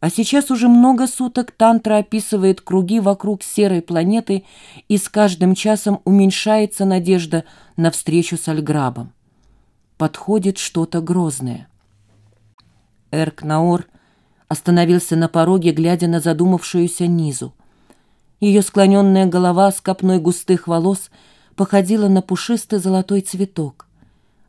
А сейчас уже много суток Тантра описывает круги вокруг серой планеты, и с каждым часом уменьшается надежда на встречу с Альграбом. Подходит что-то грозное. Эрк Наор остановился на пороге, глядя на задумавшуюся Низу. Ее склоненная голова с копной густых волос походила на пушистый золотой цветок.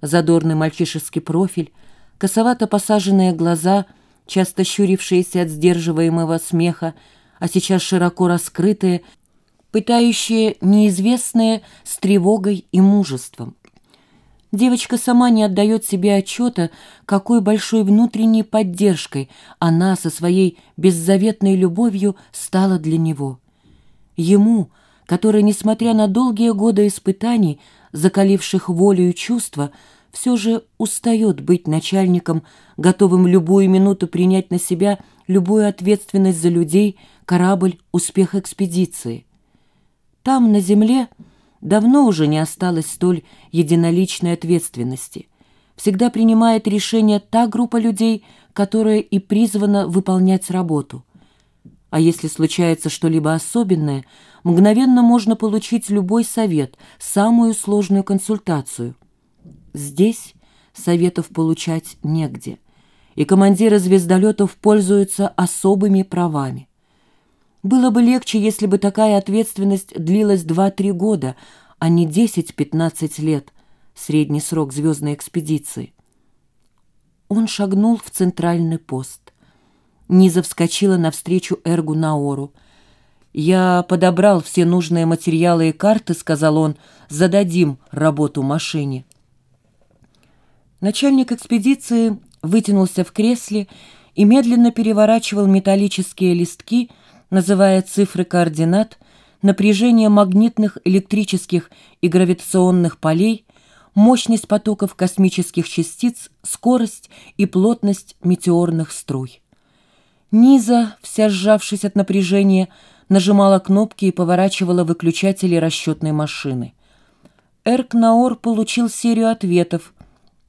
Задорный мальчишеский профиль, косовато посаженные глаза — часто щурившиеся от сдерживаемого смеха, а сейчас широко раскрытые, пытающие неизвестное с тревогой и мужеством. Девочка сама не отдает себе отчета, какой большой внутренней поддержкой она со своей беззаветной любовью стала для него. Ему, который, несмотря на долгие годы испытаний, закаливших волю и чувства, все же устает быть начальником, готовым любую минуту принять на себя любую ответственность за людей, корабль, успех экспедиции. Там, на земле, давно уже не осталось столь единоличной ответственности. Всегда принимает решение та группа людей, которая и призвана выполнять работу. А если случается что-либо особенное, мгновенно можно получить любой совет, самую сложную консультацию – Здесь советов получать негде, и командиры звездолетов пользуются особыми правами. Было бы легче, если бы такая ответственность длилась 2-3 года, а не 10-15 лет, средний срок звездной экспедиции. Он шагнул в центральный пост. Низа вскочила навстречу Эргу Наору. «Я подобрал все нужные материалы и карты», — сказал он, — «зададим работу машине». Начальник экспедиции вытянулся в кресле и медленно переворачивал металлические листки, называя цифры координат, напряжение магнитных, электрических и гравитационных полей, мощность потоков космических частиц, скорость и плотность метеорных струй. Низа, вся сжавшись от напряжения, нажимала кнопки и поворачивала выключатели расчетной машины. Эрк Наор получил серию ответов,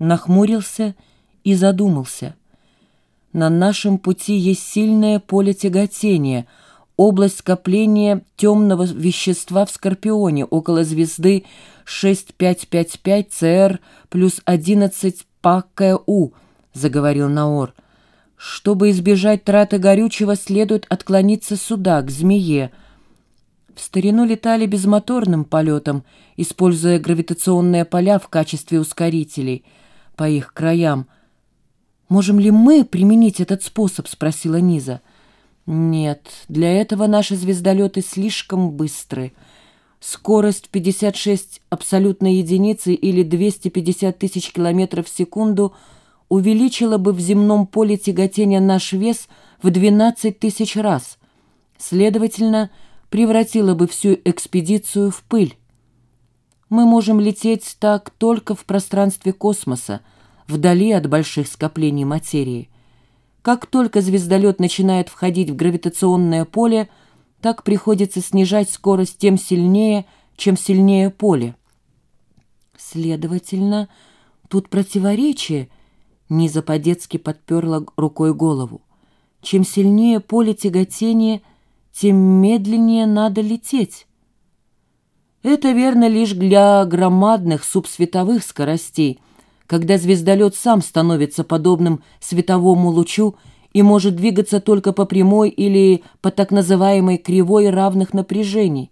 нахмурился и задумался. На нашем пути есть сильное поле тяготения, область скопления темного вещества в Скорпионе около звезды 6555 ЦР плюс 11 ПКУ, заговорил Наор. Чтобы избежать траты горючего, следует отклониться сюда, к змее. В старину летали безмоторным полетом, используя гравитационные поля в качестве ускорителей — по их краям. «Можем ли мы применить этот способ?» — спросила Низа. «Нет, для этого наши звездолеты слишком быстры. Скорость 56 абсолютной единицы или 250 тысяч километров в секунду увеличила бы в земном поле тяготения наш вес в 12 тысяч раз. Следовательно, превратила бы всю экспедицию в пыль. Мы можем лететь так только в пространстве космоса, вдали от больших скоплений материи. Как только звездолет начинает входить в гравитационное поле, так приходится снижать скорость тем сильнее, чем сильнее поле. Следовательно, тут противоречие, Низа по-детски подперла рукой голову. Чем сильнее поле тяготения, тем медленнее надо лететь. Это верно лишь для громадных субсветовых скоростей, когда звездолет сам становится подобным световому лучу и может двигаться только по прямой или по так называемой кривой равных напряжений.